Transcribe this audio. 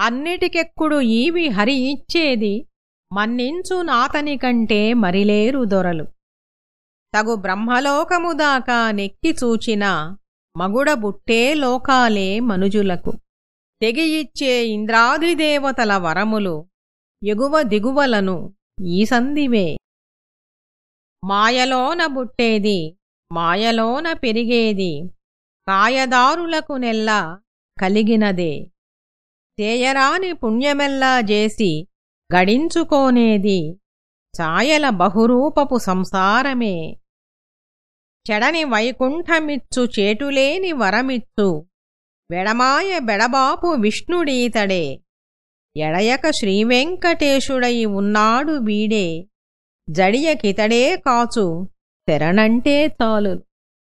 అన్నిటికెక్కుడు ఈవి హరి ఇచ్చేది మన్నించు నాతని కంటే మరిలేరు దొరలు. తగు బ్రహ్మలోకము దాకా నెక్కి చూచిన మగుడబుట్టే లోకాలే మనుజులకు. తెగియిచ్చే ఇంద్రాదిదేవతల వరములు ఎగువ దిగువలను ఈ సంధివే. మాయలోన బుట్టేది మాయలోన పెరిగేది కాయదారులకు నెల్లా కలిగినదే. తేయరాని పుణ్యమెల్లా చేసి గడించుకోనేది ఛాయల బహురూపపు సంసారమే. చెడని వైకుంఠమిచ్చు చేటులేని వరమిచ్చు వెడమాయ బెడబాపు విష్ణుడీతడే. ఎడయక శ్రీవెంకటేశుడై ఉన్నాడు వీడే. జడియకితడే కాచు తెరనంటే చాలు.